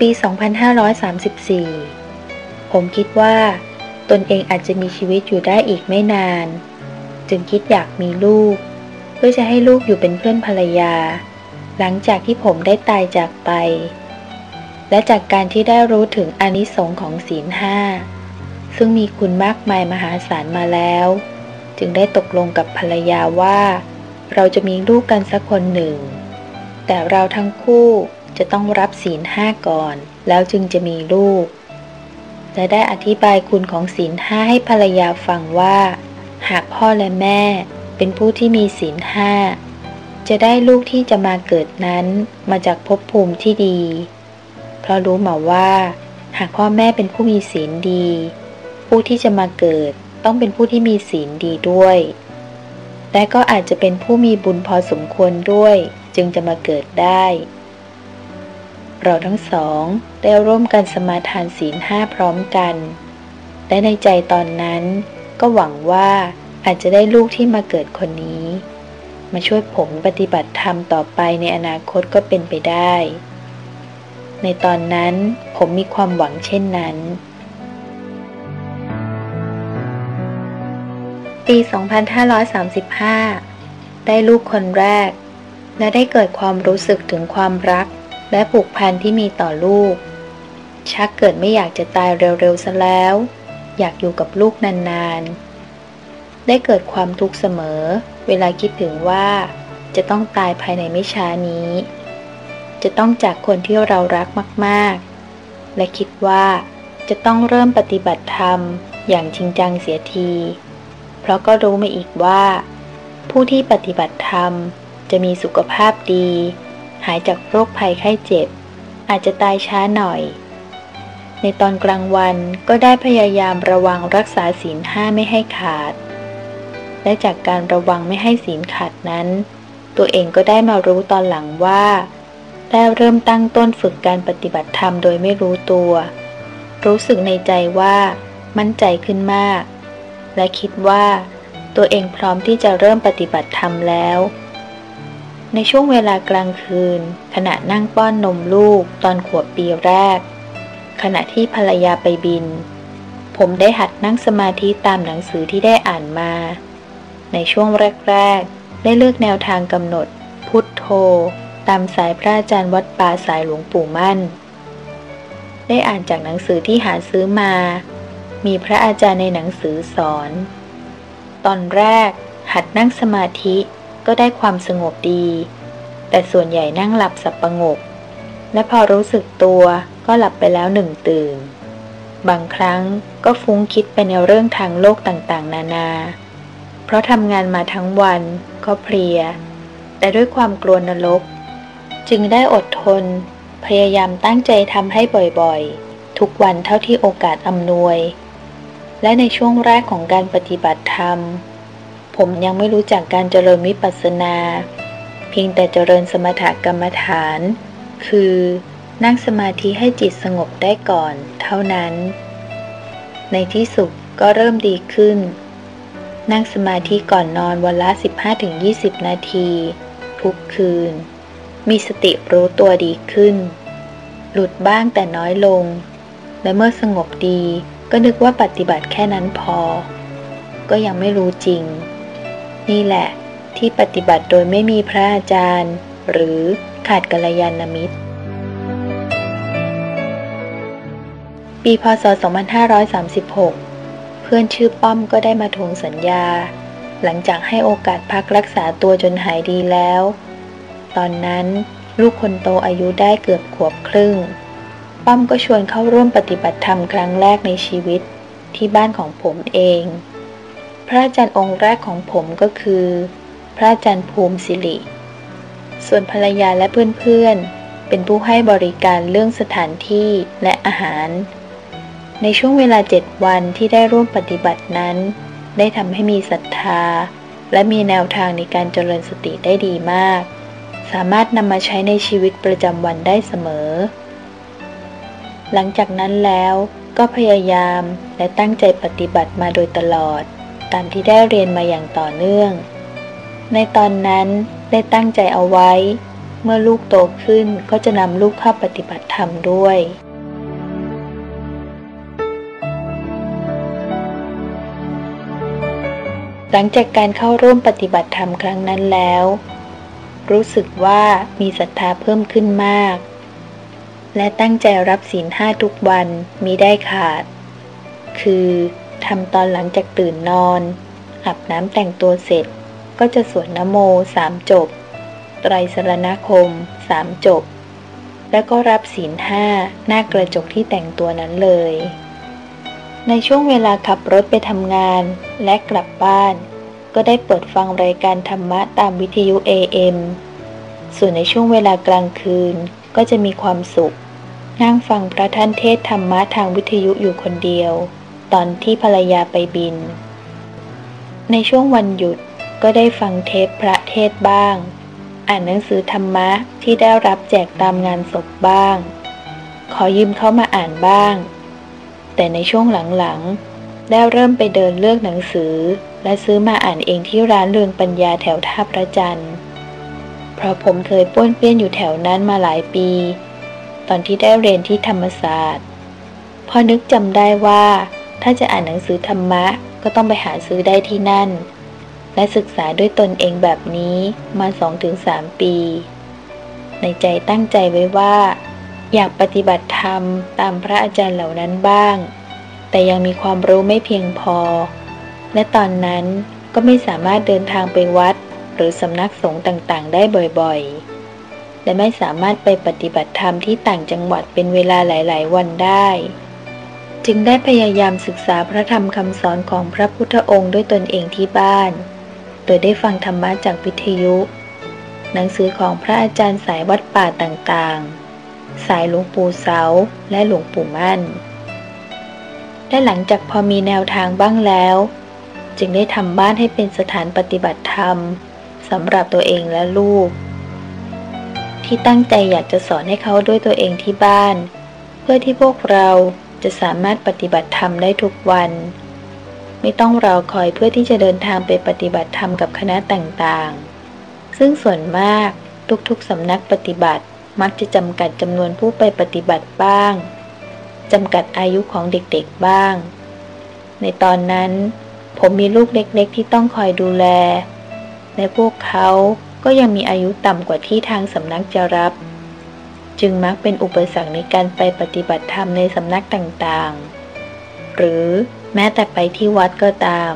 ปี 2534 ผมคิดว่า ตนเองอาจจะมีชีวิตอยู่ได้อีกไม่นาน จึงคิดอยากมีลูก เพื่อจะให้ลูกอยู่เป็นเพื่อนภรรยา หลังจากที่ผมได้ตายจากไป และจากการที่ได้รู้ถึงอนิสงค์ของศีลห้าซึ่งมีคุณมากมายมหาศาลมาแล้ว จึงได้ตกลงกับภรรยาว่า เราจะมีลูกกันสักคนหนึ่ง แต่เราทั้งคู่ จะต้องรับศีลห้าก่อน แล้วจึงจะมีลูก และได้อธิบายคุณของศีลห้าให้ภรรยาฟังว่า หากพ่อและแม่เป็นผู้ที่มีศีลห้าจะได้ลูกที่จะมาเกิดนั้นมาจากภพภูมิที่ดี เพราะรู้มาว่า หากพ่อแม่เป็นผู้มีศีลดี ผู้ที่จะมาเกิดต้องเป็นผู้ที่มีศีลดีด้วย และก็อาจจะเป็นผู้มีบุญพอสมควรด้วย จึงจะมาเกิดได้ เราทั้งสองได้ร่วมกันสมาทานศีลห้าพร้อมกัน และในใจตอนนั้น ก็หวังว่าอาจจะได้ลูกที่มาเกิดคนนี้ มาช่วยผมปฏิบัติธรรมต่อไปในอนาคตก็เป็นไปได้ ในตอนนั้นผมมีความหวังเช่นนั้น ปี 2535 ได้ลูกคนแรก และได้เกิดความรู้สึกถึงความรัก และผูกพันที่มีต่อลูก ชักเกิดไม่อยากจะตายเร็วๆซะแล้ว อยากอยู่กับลูกนานๆ ได้เกิดความทุกข์เสมอ เวลาคิดถึงว่า จะต้องตายภายในไม่ช้านี้ จะต้องจากคนที่เรารักมากๆ และคิดว่าจะต้องเริ่มปฏิบัติธรรมอย่างจริงจังเสียที เพราะก็รู้มาอีกว่า ผู้ที่ปฏิบัติธรรมจะมีสุขภาพดี หายจากโรคภัยไข้เจ็บ อาจจะตายช้าหน่อย ในตอนกลางวันก็ได้พยายามระวังรักษาศีลห้าไม่ให้ขาด และจากการระวังไม่ให้ศีลขาดนั้น ตัวเองก็ได้มารู้ตอนหลังว่าได้เริ่มตั้งต้นฝึกการปฏิบัติธรรมโดยไม่รู้ตัว รู้สึกในใจว่ามั่นใจขึ้นมาก และคิดว่า ตัวเองพร้อมที่จะเริ่มปฏิบัติธรรมแล้ว ในช่วงเวลากลางคืน ขณะนั่งป้อนนมลูกตอนขวบปีแรก ขณะที่ภรรยาไปบิน ผมได้หัดนั่งสมาธิตามหนังสือที่ได้อ่านมา ในช่วงแรก ๆ ได้เลือกแนวทางกำหนด พุทโธ ตามสายพระอาจารย์วัดป่าสายหลวงปู่มั่น ได้อ่านจากหนังสือที่หาซื้อมา มีพระอาจารย์ในหนังสือสอน ตอนแรกหัดนั่งสมาธิ ก็ได้ความสงบดี แต่ส่วนใหญ่นั่งหลับสับประงก และพอรู้สึกตัวก็หลับไปแล้วหนึ่งตื่น บางครั้งก็ฟุ้งคิดไปในเรื่องทางโลกต่างๆ นานา เพราะทำงานมาทั้งวันก็เพลีย แต่ด้วยความกลัวนรก จึงได้อดทน พยายามตั้งใจทำให้บ่อยๆ ทุกวันเท่าที่โอกาสอำนวย และในช่วงแรกของการปฏิบัติธรรม ผมยังไม่รู้จักการเจริญวิปัสสนา เพียงแต่เจริญสมถกรรมฐาน คือนั่งสมาธิให้จิตสงบได้ก่อน เท่านั้น ในที่สุดก็เริ่มดีขึ้น นั่งสมาธิก่อนนอนวันละ 15-20 นาที ทุกคืน มีสติรู้ตัวดีขึ้น หลุดบ้างแต่น้อยลง และเมื่อสงบดีก็นึกว่าปฏิบัติแค่นั้นพอ ก็ยังไม่รู้จริง นี่แหละ ที่ปฏิบัติโดยไม่มีพระอาจารย์ หรือขาดกัลยาณมิตร ปีพศ 2536 เพื่อนชื่อป้อมก็ได้มาทวงสัญญา หลังจากให้โอกาสพักรักษาตัวจนหายดีแล้ว ตอนนั้นลูกคนโตอายุได้เกือบขวบครึ่ง ป้อมก็ชวนเข้าร่วมปฏิบัติธรรมครั้งแรกในชีวิตที่บ้านของผมเอง พระอาจารย์องค์แรกของผมก็คือ พระอาจารย์ภูมิสิริ ส่วนภรรยาและเพื่อนๆ เป็นผู้ให้บริการเรื่องสถานที่และอาหาร ในช่วงเวลาเจ็ดวันที่ได้ร่วมปฏิบัตินั้น ได้ทำให้มีศรัทธา และมีแนวทางในการเจริญสติได้ดีมาก สามารถนำมาใช้ในชีวิตประจำวันได้เสมอ หลังจากนั้นแล้วก็พยายามและตั้งใจปฏิบัติมาโดยตลอด ตามที่ได้เรียนมาอย่างต่อเนื่อง ในตอนนั้นได้ตั้งใจเอาไว้ เมื่อลูกโตขึ้นก็จะนำลูกเข้าปฏิบัติธรรมด้วยหลังจากการเข้าร่วมปฏิบัติธรรมครั้งนั้นแล้ว รู้สึกว่ามีศรัทธาเพิ่มขึ้นมาก และตั้งใจรับศีลห้าทุกวันมีได้ขาด คือ ทำตอนหลังจากตื่นนอนอาบน้ำแต่งตัวเสร็จ ก็จะสวดนโมสามจบ ไตรสรณคมสามจบ แล้วก็รับศีลห้าหน้ากระจกที่แต่งตัวนั้นเลย ในช่วงเวลาขับรถไปทำงานและกลับบ้าน ก็ได้เปิดฟังรายการธรรมะตามวิทยุ AM ส่วนในช่วงเวลากลางคืนก็จะมีความสุข นั่งฟังพระท่านเทศธรรมะทางวิทยุอยู่คนเดียว ตอนที่ภรรยาไปบิน ในช่วงวันหยุดก็ได้ฟังเทปพระเทศบ้าง อ่านหนังสือธรรมะที่ได้รับแจกตามงานศพบ้าง ขอยืมเข้ามาอ่านบ้าง แต่ในช่วงหลังๆ ได้เริ่มไปเดินเลือกหนังสือ และซื้อมาอ่านเองที่ร้านเรืองปัญญาแถวท่าพระจันทร์ เพราะผมเคยป้วนเปี้ยนอยู่แถวนั้นมาหลายปี ตอนที่ได้เรียนที่ธรรมศาสตร์ พอนึกจำได้ว่า ถ้าจะอ่านหนังสือธรรมะก็ต้องไปหาซื้อได้ที่นั่น และศึกษาด้วยตนเองแบบนี้มา 2-3 ปี ในใจตั้งใจไว้ว่า อยากปฏิบัติธรรมตามพระอาจารย์เหล่านั้นบ้าง แต่ยังมีความรู้ไม่เพียงพอ และตอนนั้นก็ไม่สามารถเดินทางไปวัด หรือสำนักสงฆ์ต่างๆ ได้บ่อยๆ และไม่สามารถไปปฏิบัติธรรมที่ต่างจังหวัดเป็นเวลาหลาย ๆ วันได้ จึงได้พยายามศึกษาพระธรรมคำสอนของพระพุทธองค์ด้วยตนเองที่บ้าน โดยได้ฟังธรรมะจากวิทยุ หนังสือของพระอาจารย์สายวัดป่าต่างๆ สายหลวงปู่เสาและหลวงปู่มั่น และหลังจากพอมีแนวทางบ้างแล้ว จึงได้ทำบ้านให้เป็นสถานปฏิบัติธรรมสำหรับตัวเองและลูก ที่ตั้งใจอยากจะสอนให้เขาด้วยตัวเองที่บ้าน เพื่อที่พวกเรา จะสามารถปฏิบัติธรรมได้ทุกวัน ไม่ต้องรอคอยเพื่อที่จะเดินทางไปปฏิบัติธรรมกับคณะต่างๆ ซึ่งส่วนมากทุกๆสำนักปฏิบัติมักจะจำกัดจำนวนผู้ไปปฏิบัติบ้าง จำกัดอายุของเด็กๆบ้าง ในตอนนั้นผมมีลูกเล็กๆ ที่ต้องคอยดูแล และพวกเขาก็ยังมีอายุต่ำกว่าที่ทางสำนักจะรับ จึงมักเป็นอุปสรรคในการไปปฏิบัติธรรมในสำนักต่างๆ หรือแม้แต่ไปที่วัดก็ตาม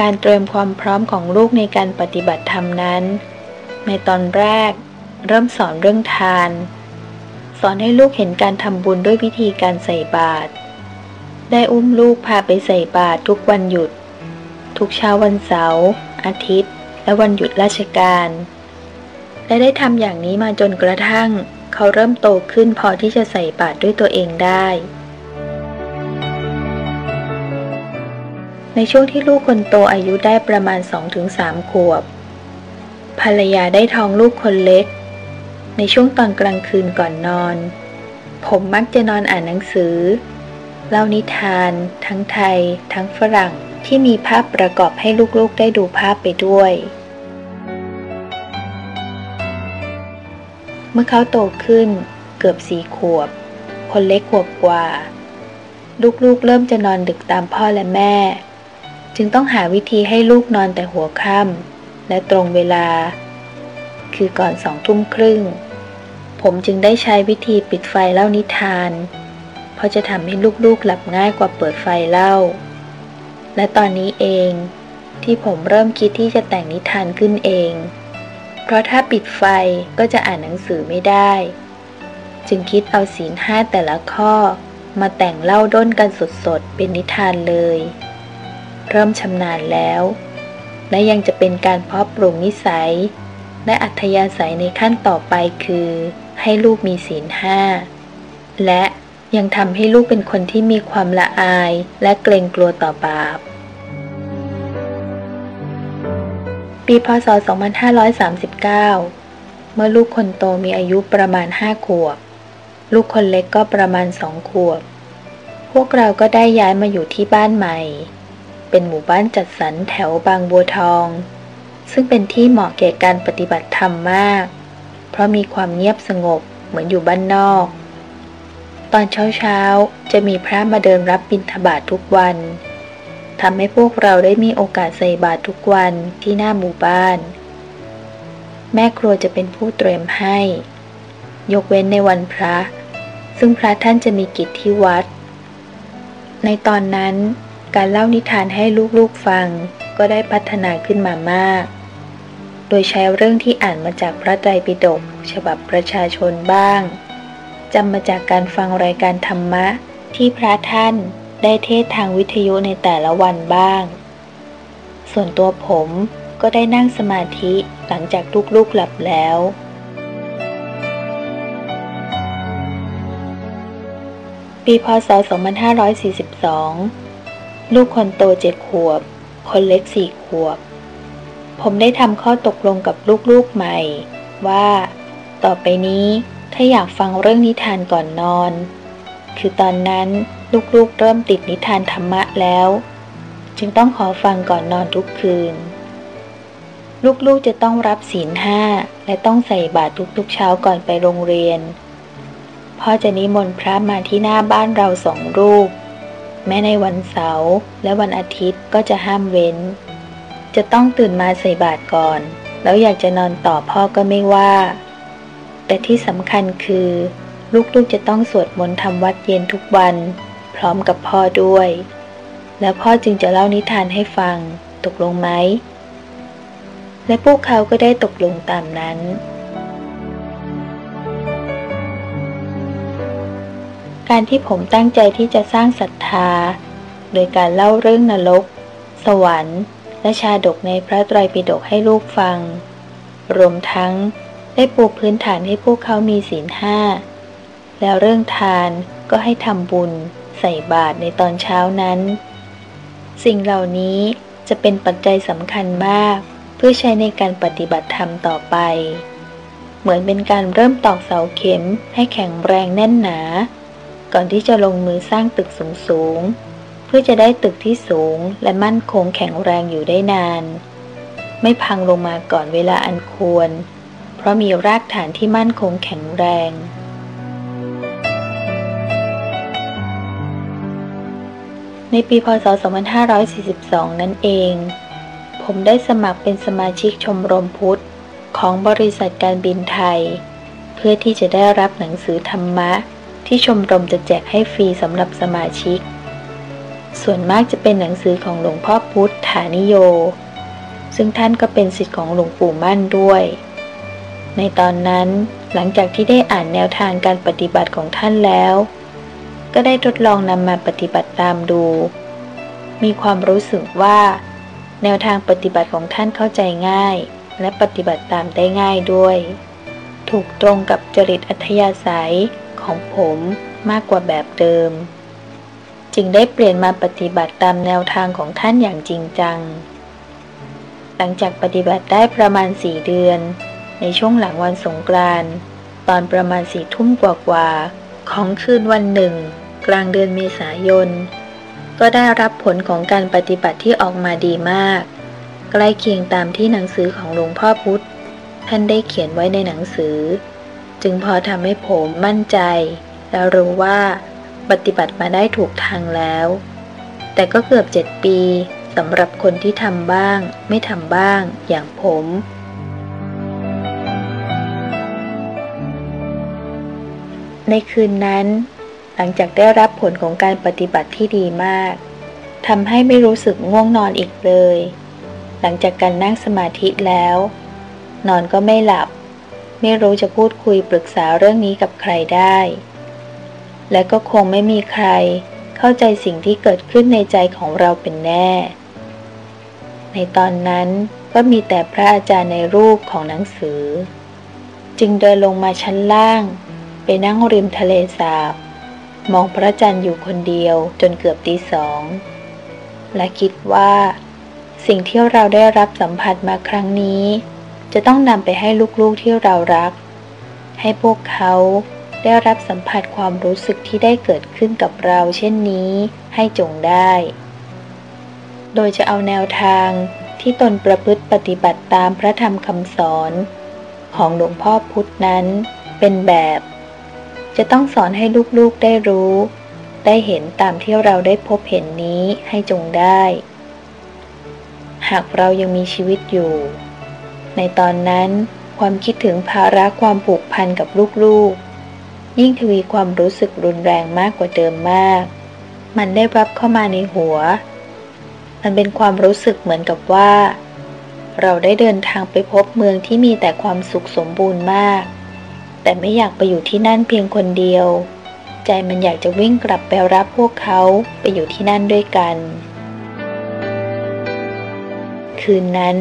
การเตรียมความพร้อมของลูกในการปฏิบัติธรรมนั้น ในตอนแรก เริ่มสอนเรื่องทาน สอนให้ลูกเห็นการทำบุญด้วยวิธีการใส่บาตร ได้อุ้มลูกพาไปใส่บาตรทุกวันหยุด ทุกเช้าวันเสาร์อาทิตย์ และวันหยุดราชการ และได้ทำอย่างนี้มาจนกระทั่ง เขาเริ่มโตขึ้นพอที่จะใส่บาตรด้วยตัวเองได้ ในช่วงที่ลูกคนโตอายุได้ประมาณ 2-3 ขวบ ภรรยาได้ท้องลูกคนเล็ก ในช่วงตอนกลางคืนก่อนนอน ผมมักจะนอนอ่านหนังสือ เล่านิทาน ทั้งไทย ทั้งฝรั่ง ที่มีภาพประกอบให้ลูกๆได้ดูภาพไปด้วย เมื่อเขาโตขึ้น เกือบสี่ขวบ คนเล็กขวบกว่า ลูกๆเริ่มจะนอนดึกตามพ่อและแม่ จึงต้องหาวิธีให้ลูกนอนแต่หัวค่ำและตรงเวลา คือก่อนสองทุ่มครึ่ง ผมจึงได้ใช้วิธีปิดไฟเล่านิทาน เพราะจะทำให้ลูกๆหลับง่ายกว่าเปิดไฟเล่า และตอนนี้เองที่ผมเริ่มคิดที่จะแต่งนิทานขึ้นเอง เพราะถ้าปิดไฟก็จะอ่านหนังสือไม่ได้ จึงคิดเอาศีลห้าแต่ละข้อ มาแต่งเล่าด้นกันสดๆ เป็นนิทานเลย เริ่มชำนาญแล้ว และยังจะเป็นการเพาะปลูกนิสัย และอัธยาศัยในขั้นต่อไปคือ ให้ลูกมีศีลห้าและ ยังทำให้ลูกเป็นคนที่มีความละอายและเกรงกลัวต่อบาป ปีพศ 2539 เมื่อลูกคนโตมีอายุประมาณห้าขวบ ลูกคนเล็กก็ประมาณสองขวบ พวกเราก็ได้ย้ายมาอยู่ที่บ้านใหม่ เป็นหมู่บ้านจัดสรรแถวบางบัวทอง ซึ่งเป็นที่เหมาะแก่การปฏิบัติธรรมมาก เพราะมีความเงียบสงบเหมือนอยู่บ้านนอก ตอนเช้าๆ จะมีพระมาเดินรับบิณฑบาตททุกวันทำให้พวกเราได้มีโอกาสใส่บาตรทุกวันที่หน้าหมู่บ้าน แม่ครัวจะเป็นผู้เตรียมให้ ยกเว้นในวันพระ ซึ่งพระท่านจะมีกิจที่วัด ในตอนนั้นการเล่านิทานให้ลูกๆฟังก็ได้พัฒนาขึ้นมามาก โดยใช้เรื่องที่อ่านมาจากพระไตรปิฎกฉบับประชาชนบ้าง จำมาจากการฟังรายการธรรมะ ที่พระท่านได้เทศทางวิทยุในแต่ละวันบ้าง ส่วนตัวผมก็ได้นั่งสมาธิหลังจากลูกๆหลับแล้ว ปีพศ 2542 ลูกคนโตเจ็ดขวบ คนเล็กสี่ขวบ ผมได้ทำข้อตกลงกับลูกๆใหม่ ว่า ต่อไปนี้ ถ้าอยากฟังเรื่องนิทานก่อนนอน คือตอนนั้นลูกๆเริ่มติดนิทานธรรมะแล้ว จึงต้องขอฟังก่อนนอนทุกคืน ลูกๆจะต้องรับศีลห้าและต้องใส่บาตรทุกๆเช้าก่อนไปโรงเรียน พ่อจะนิมนต์พระมาที่หน้าบ้านเราสองรูป แม้ในวันเสาร์และวันอาทิตย์ก็จะห้ามเว้น จะต้องตื่นมาใส่บาตรก่อน แล้วอยากจะนอนต่อพ่อก็ไม่ว่า แต่ที่สำคัญคือ ลูกๆจะต้องสวดมนต์ทำวัดเย็นทุกวัน พร้อมกับพ่อด้วย แล้วพ่อจึงจะเล่านิทานให้ฟัง ตกลงไหม และพวกเขาก็ได้ตกลงตามนั้น การที่ผมตั้งใจที่จะสร้างศรัทธา โดยการเล่าเรื่องนรก สวรรค์ และชาดกในพระไตรปิฎกให้ลูกฟัง รวมทั้ง ได้ปูพื้นฐานให้พวกเขามีศีลห้า แล้วเรื่องทานก็ให้ทำบุญใส่บาตรในตอนเช้านั้น สิ่งเหล่านี้จะเป็นปัจจัยสำคัญมาก เพื่อใช้ในการปฏิบัติธรรมต่อไป เหมือนเป็นการเริ่มตอกเสาเข็มให้แข็งแรงแน่นหนา ก่อนที่จะลงมือสร้างตึกสูงๆเพื่อจะได้ตึกที่สูงและมั่นคงแข็งแรงอยู่ได้นาน ไม่พังลงมาก่อนเวลาอันควร ราะมีรากฐานที่มั่นคงแข็งแรง ในปีพศ 2542 นั่นเอง ผมได้สมัครเป็นสมาชิกชมรมพุทธ ของบริษัทการบินไทย เพื่อที่จะได้รับหนังสือธรรมะ ที่ชมรมจะแจกให้ฟรีสำหรับสมาชิก ส่วนมากจะเป็นหนังสือของหลวงพ่อพุทธฐานิโย ซึ่งท่านก็เป็นสิทธิ์ของหลวงปู่มั่นด้วย ในตอนนั้นหลังจากที่ได้อ่านแนวทางการปฏิบัติของท่านแล้ว ก็ได้ทดลองนำมาปฏิบัติตามดู มีความรู้สึกว่า แนวทางปฏิบัติของท่านเข้าใจง่าย และปฏิบัติตามได้ง่ายด้วย ถูกตรงกับจริตอัธยาศัยของผมมากกว่าแบบเดิม จึงได้เปลี่ยนมาปฏิบัติตามแนวทางของท่านอย่างจริงจัง หลังจากปฏิบัติได้ประมาณสี่เดือน ในช่วงหลังวันสงกรานต์ตอนประมาณสี่ทุ่มกว่าๆของคืนวันหนึ่ง กลางเดือนเมษายน ก็ได้รับผลของการปฏิบัติที่ออกมาดีมาก ใกล้เคียงตามที่หนังสือของหลวงพ่อพุธท่านได้เขียนไว้ในหนังสือ จึงพอทำให้ผมมั่นใจ และรู้ว่าปฏิบัติมาได้ถูกทางแล้ว แต่ก็เกือบเจ็ดปีสำหรับคนที่ทำบ้าง ไม่ทำบ้างอย่างผม ในคืนนั้น หลังจากได้รับผลของการปฏิบัติที่ดีมากทำให้ไม่รู้สึกง่วงนอนอีกเลย หลังจากการนั่งสมาธิแล้ว นอนก็ไม่หลับ ไม่รู้จะพูดคุยปรึกษาเรื่องนี้กับใครได้ และก็คงไม่มีใครเข้าใจสิ่งที่เกิดขึ้นในใจของเราเป็นแน่ ในตอนนั้นก็มีแต่พระอาจารย์ในรูปของหนังสือ จึงเดินลงมาชั้นล่าง ไปนั่งริมทะเลสาบ มองพระจันทร์อยู่คนเดียวจนเกือบตีสอง และคิดว่า สิ่งที่เราได้รับสัมผัสมาครั้งนี้ จะต้องนำไปให้ลูกๆที่เรารัก ให้พวกเขาได้รับสัมผัสความรู้สึกที่ได้เกิดขึ้นกับเราเช่นนี้ให้จงได้ โดยจะเอาแนวทางที่ตนประพฤติปฏิบัติตามพระธรรมคำสอน ของหลวงพ่อพุธนั้นเป็นแบบ จะต้องสอนให้ลูกๆได้รู้ ได้เห็นตามที่เราได้พบเห็นนี้ให้จงได้ หากเรายังมีชีวิตอยู่ ในตอนนั้นความคิดถึงภาระความผูกพันกับลูกๆ ยิ่งทวีความรู้สึกรุนแรงมากกว่าเดิมมาก มันได้รับเข้ามาในหัว มันเป็นความรู้สึกเหมือนกับว่า เราได้เดินทางไปพบเมืองที่มีแต่ความสุขสมบูรณ์มาก แต่ไม่อยากไปอยู่ที่นั่นเพียงคนเดียว ใจมันอยากจะวิ่งกลับไปรับพวกเขาไปอยู่ที่นั่นด้วยกัน คืนนั้น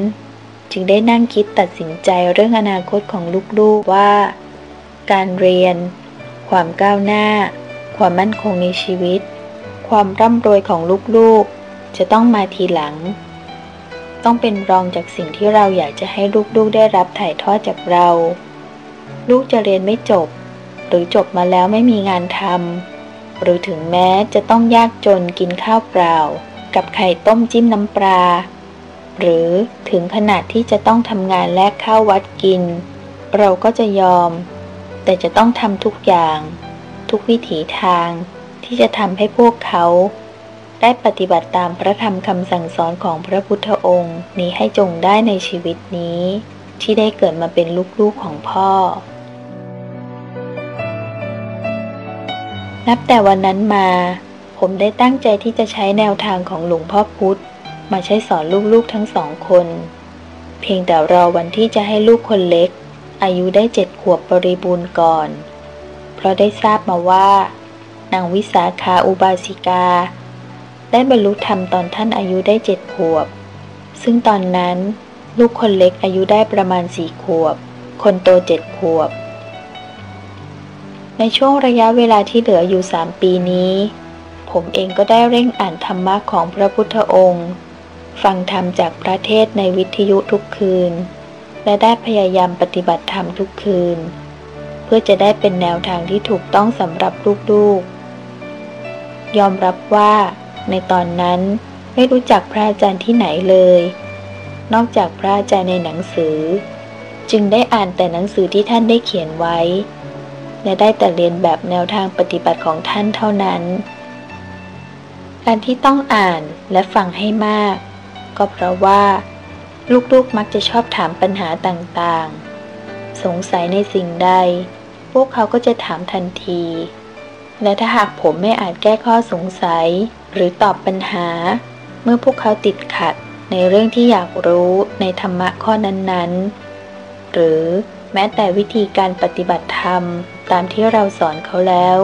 จึงได้นั่งคิดตัดสินใจเรื่องอนาคตของลูกๆว่า การเรียน ความก้าวหน้า ความมั่นคงในชีวิต ความร่ำรวยของลูกๆ จะต้องมาทีหลัง ต้องเป็นรองจากสิ่งที่เราอยากจะให้ลูกๆได้รับถ่ายทอดจากเรา ลูกจะเรียนไม่จบ หรือจบมาแล้วไม่มีงานทำหรือถึงแม้จะต้องยากจนกินข้าวเปล่า กับไข่ต้มจิ้มน้ำปลา หรือถึงขนาดที่จะต้องทำงานแลกข้าววัดกิน เราก็จะยอม แต่จะต้องทำทุกอย่าง ทุกวิถีทางที่จะทำให้พวกเขา ได้ปฏิบัติตามพระธรรมคำสั่งสอนของพระพุทธองค์นี้ให้จงได้ในชีวิตนี้ ที่ได้เกิดมาเป็นลูกๆของพ่อ นับแต่วันนั้นมา ผมได้ตั้งใจที่จะใช้แนวทางของหลวงพ่อพุธมาใช้สอนลูกๆทั้งสองคน เพียงแต่รอวันที่จะให้ลูกคนเล็ก อายุได้เจ็ดขวบบริบูรณ์ก่อน เพราะได้ทราบมาว่า นางวิสาขาอุบาสิกา ได้บรรลุธรรมตอนท่านอายุได้เจ็ดขวบ ซึ่งตอนนั้น ลูกคนเล็กอายุได้ประมาณสี่ขวบ คนโตเจ็ดขวบ ในช่วงระยะเวลาที่เหลืออยู่สามปีนี้ ผมเองก็ได้เร่งอ่านธรรมะของพระพุทธองค์ ฟังธรรมจากพระเทศในวิทยุทุกคืน และได้พยายามปฏิบัติธรรมทุกคืน เพื่อจะได้เป็นแนวทางที่ถูกต้องสำหรับลูกๆ ยอมรับว่า ในตอนนั้นไม่รู้จักพระอาจารย์ที่ไหนเลย นอกจากพระอาจารย์ในหนังสือ จึงได้อ่านแต่หนังสือที่ท่านได้เขียนไว้ และได้แต่เรียนแบบแนวทางปฏิบัติของท่านเท่านั้น การที่ต้องอ่านและฟังให้มาก ก็เพราะว่า ลูกๆมักจะชอบถามปัญหาต่างๆ สงสัยในสิ่งใด พวกเขาก็จะถามทันที และถ้าหากผมไม่อาจแก้ข้อสงสัยหรือตอบปัญหา เมื่อพวกเขาติดขัด ในเรื่องที่อยากรู้ในธรรมะข้อนั้นๆ หรือแม้แต่วิธีการปฏิบัติธรรมตามที่เราสอนเขาแล้ว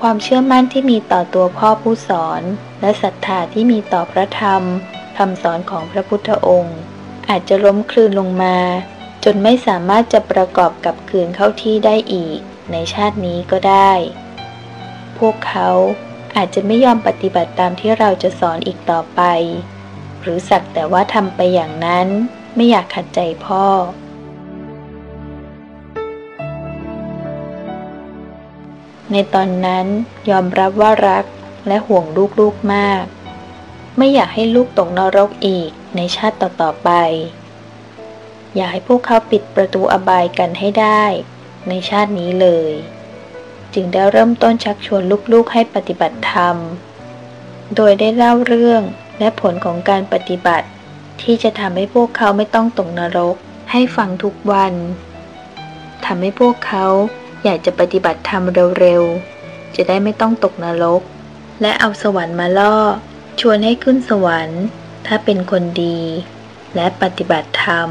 ความเชื่อมั่นที่มีต่อตัวพ่อผู้สอน และศรัทธาที่มีต่อพระธรรมคำสอนของพระพุทธองค์ อาจจะล้มคลืนลงมา จนไม่สามารถจะประกอบกับคืนเข้าที่ได้อีก ในชาตินี้ก็ได้ พวกเขาอาจจะไม่ยอมปฏิบัติตามที่เราจะสอนอีกต่อไป หรือสักแต่ว่าทำไปอย่างนั้นไม่อยากขัดใจพ่อ ในตอนนั้นยอมรับว่ารักและห่วงลูกๆมาก ไม่อยากให้ลูกตกนรกอีกในชาติต่อๆไป อยากให้พวกเขาปิดประตูอบายกันให้ได้ในชาตินี้เลย จึงได้เริ่มต้นชักชวนลูกๆให้ปฏิบัติธรรม โดยได้เล่าเรื่อง และผลของการปฏิบัติ ที่จะทำให้พวกเขาไม่ต้องตกนรก ให้ฟังทุกวันทำให้พวกเขาอยากจะปฏิบัติธรรมเร็วๆ จะได้ไม่ต้องตกนรก และเอาสวรรค์มาล่อ ชวนให้ขึ้นสวรรค์ ถ้าเป็นคนดี และปฏิบัติธรรม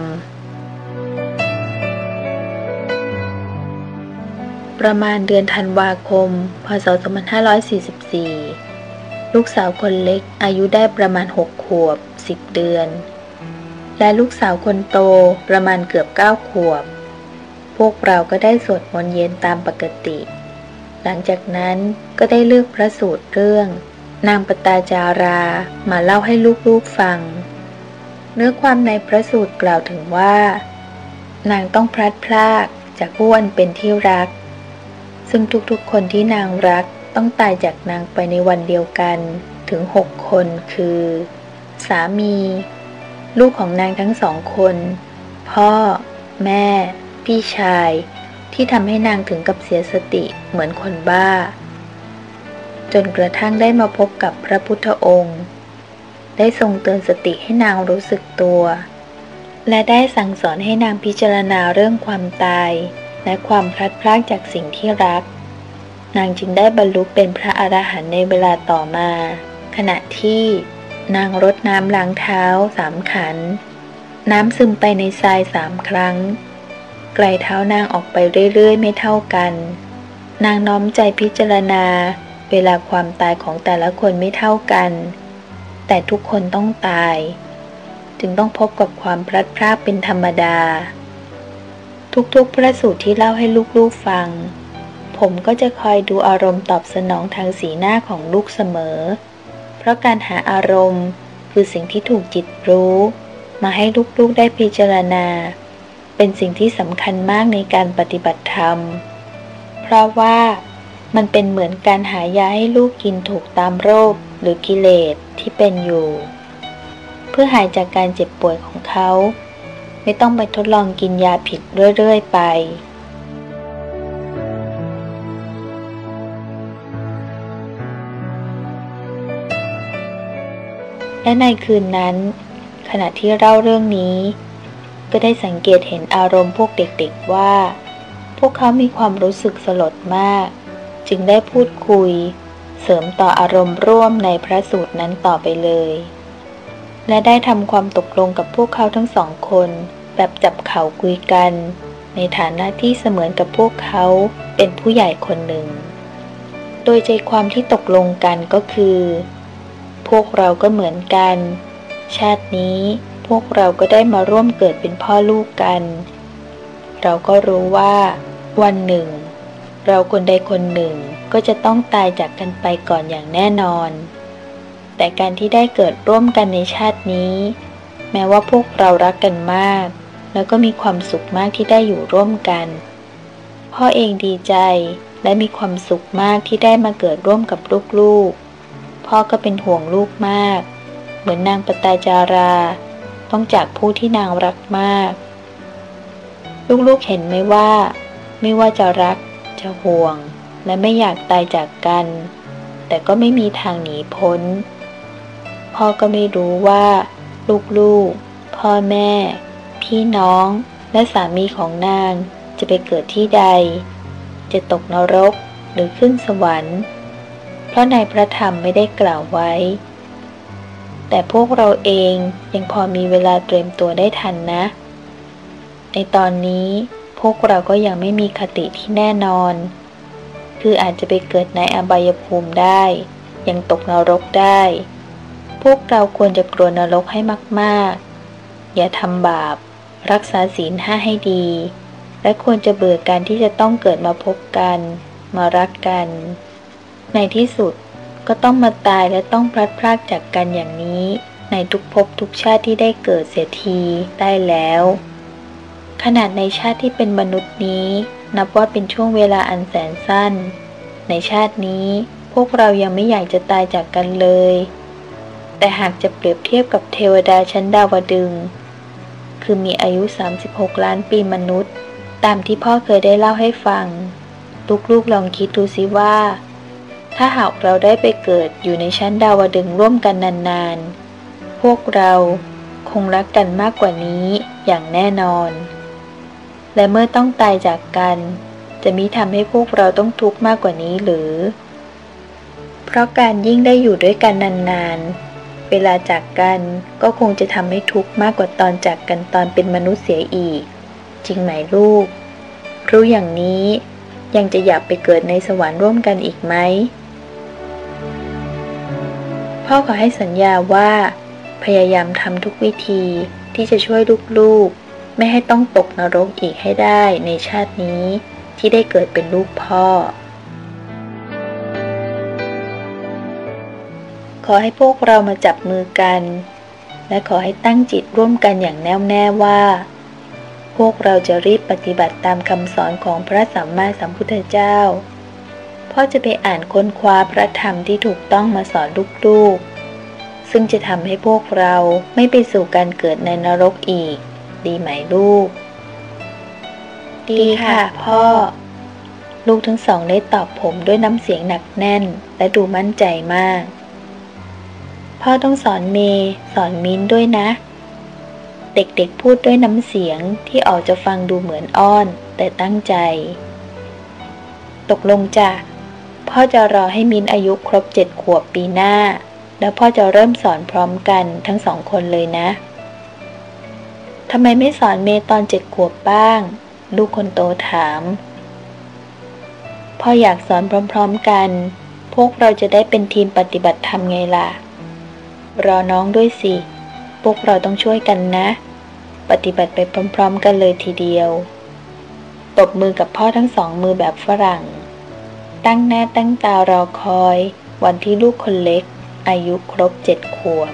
ประมาณเดือนธันวาคม พศ 2544 ลูกสาวคนเล็กอายุได้ประมาณ 6 ขวบ 10 เดือน และลูกสาวคนโตประมาณเกือบ 9 ขวบ พวกเราก็ได้สวดมนต์เย็นตามปกติ หลังจากนั้นก็ได้เลือกพระสูตรเรื่อง นางปตาจารามาเล่าให้ลูกๆฟัง เนื้อความในพระสูตรกล่าวถึงว่า นางต้องพลัดพรากจากผู้อันเป็นที่รัก ซึ่งทุกๆคนที่นางรัก ต้องตายจากนางไปในวันเดียวกันถึงหกคนคือ สามี ลูกของนางทั้งสองคน พ่อ แม่ พี่ชาย ที่ทำให้นางถึงกับเสียสติเหมือนคนบ้า จนกระทั่งได้มาพบกับพระพุทธองค์ ได้ทรงเตือนสติให้นางรู้สึกตัว และได้สั่งสอนให้นางพิจารณาเรื่องความตาย และความพลัดพรากจากสิ่งที่รัก นางจึงได้บรรลุเป็นพระอรหันต์ในเวลาต่อมา ขณะที่นางรดน้ำล้างเท้าสามขัน น้ำซึมไปในทรายสามครั้ง ไกลเท้านางออกไปเรื่อยๆ ไม่เท่ากัน นางน้อมใจพิจารณา เวลาความตายของแต่ละคนไม่เท่ากัน แต่ทุกคนต้องตาย จึงต้องพบกับความพลัดพรากเป็นธรรมดา ทุกๆพระสูตรที่เล่าให้ลูกๆฟัง ผมก็จะคอยดูอารมณ์ตอบสนองทางสีหน้าของลูกเสมอ เพราะการหาอารมณ์คือสิ่งที่ถูกจิตรู้ มาให้ลูกๆได้พิจารณา เป็นสิ่งที่สำคัญมากในการปฏิบัติธรรม เพราะว่ามันเป็นเหมือนการหายาให้ลูกกินถูกตามโรคหรือกิเลสที่เป็นอยู่ เพื่อหายจากการเจ็บป่วยของเขา ไม่ต้องไปทดลองกินยาผิดเรื่อยๆไป และในคืนนั้น ขณะที่เล่าเรื่องนี้ ก็ได้สังเกตเห็นอารมณ์พวกเด็กๆว่า พวกเขามีความรู้สึกสลดมาก จึงได้พูดคุย เสริมต่ออารมณ์ร่วมในพระสูตรนั้นต่อไปเลย และได้ทำความตกลงกับพวกเขาทั้งสองคน แบบจับเข่าคุยกัน ในฐานะที่เสมือนกับพวกเขาเป็นผู้ใหญ่คนหนึ่ง โดยใจความที่ตกลงกันก็คือ พวกเราก็เหมือนกัน ชาตินี้พวกเราก็ได้มาร่วมเกิดเป็นพ่อลูกกัน เราก็รู้ว่า วันหนึ่ง เราคนใดคนหนึ่งก็จะต้องตายจากกันไปก่อนอย่างแน่นอน แต่การที่ได้เกิดร่วมกันในชาตินี้ แม้ว่าพวกเรารักกันมาก แล้วก็มีความสุขมากที่ได้อยู่ร่วมกัน พ่อเองดีใจและมีความสุขมากที่ได้มาเกิดร่วมกับลูกๆ พ่อก็เป็นห่วงลูกมาก เหมือนนางปตาจารา ต้องจากผู้ที่นางรักมาก ลูกๆเห็นไหมว่า ไม่ว่าจะรัก จะห่วง และไม่อยากตายจากกัน แต่ก็ไม่มีทางหนีพ้น พ่อก็ไม่รู้ว่า ลูกๆ พ่อแม่ พี่น้อง และสามีของนางจะไปเกิดที่ใด จะตกนรกหรือขึ้นสวรรค์ เพราะในพระธรรมไม่ได้กล่าวไว้ แต่พวกเราเองยังพอมีเวลาเตรียมตัวได้ทันนะ ในตอนนี้พวกเราก็ยังไม่มีคติที่แน่นอน คืออาจจะไปเกิดในอบายภูมิได้ ยังตกนรกได้ พวกเราควรจะกลัวนรกให้มากๆ อย่าทำบาป รักษาศีลห้าให้ดี และควรจะเบื่อการที่จะต้องเกิดมาพบกัน มารักกัน ในที่สุดก็ต้องมาตายและต้องพลัดพรากจากกันอย่างนี้ ในทุกภพทุกชาติที่ได้เกิดเสียทีได้แล้ว ขนาดในชาติที่เป็นมนุษย์นี้ นับว่าเป็นช่วงเวลาอันแสนสั้น ในชาตินี้พวกเรายังไม่อยากจะตายจากกันเลย แต่หากจะเปรียบเทียบกับเทวดาชั้นดาวดึง คือมีอายุ 36 ล้านปีมนุษย์ ตามที่พ่อเคยได้เล่าให้ฟัง ลูกๆลองคิดดูสิว่า ถ้าหากเราได้ไปเกิดอยู่ในชั้นดาวดึงร่วมกันนานๆ พวกเราคงรักกันมากกว่านี้อย่างแน่นอน และเมื่อต้องตายจากกัน จะมิทำให้พวกเราต้องทุกข์มากกว่านี้หรือ เพราะการยิ่งได้อยู่ด้วยกันนานๆ เวลาจากกันก็คงจะทำให้ทุกข์มากกว่าตอนจากกันตอนเป็นมนุษย์เสียอีก จริงไหมลูก รู้อย่างนี้ยังจะอยากไปเกิดในสวรรค์ร่วมกันอีกไหม พ่อขอให้สัญญาว่า พยายามทำทุกวิธีที่จะช่วยลูกๆ ไม่ให้ต้องตกนรกอีกให้ได้ในชาตินี้ที่ได้เกิดเป็นลูกพ่อ ขอให้พวกเรามาจับมือกัน และขอให้ตั้งจิตร่วมกันอย่างแน่วแน่ว่า พวกเราจะรีบปฏิบัติตามคำสอนของพระสัมมาสัมพุทธเจ้า พ่อจะไปอ่านค้นคว้าพระธรรมที่ถูกต้องมาสอนลูกๆ ซึ่งจะทำให้พวกเราไม่ไปสู่การเกิดในนรกอีก ดีไหมลูก ดีค่ะ พ่อ ลูกทั้งสองได้ตอบผมด้วยน้ำเสียงหนักแน่น และดูมั่นใจมาก พ่อต้องสอนเมย์สอนมิ้นด้วยนะ เด็กๆพูดด้วยน้ำเสียงที่ออกจะฟังดูเหมือนอ้อน แต่ตั้งใจ ตกลงจ้ะ พ่อจะรอให้มิ้นอายุครบเจ็ดขวบปีหน้า แล้วพ่อจะเริ่มสอนพร้อมกันทั้งสองคนเลยนะทำไมไม่สอนเมย์ตอนเจ็ดขวบบ้าง ลูกคนโตถาม พ่ออยากสอนพร้อมๆกัน พวกเราจะได้เป็นทีมปฏิบัติธรรมไงล่ะ รอน้องด้วยสิ พวกเราต้องช่วยกันนะ ปฏิบัติไปพร้อมๆกันเลยทีเดียว ตบมือกับพ่อทั้งสองมือแบบฝรั่ง ตั้งหน้าตั้งตารอคอย วันที่ลูกคนเล็ก อายุครบเจ็ดขวบ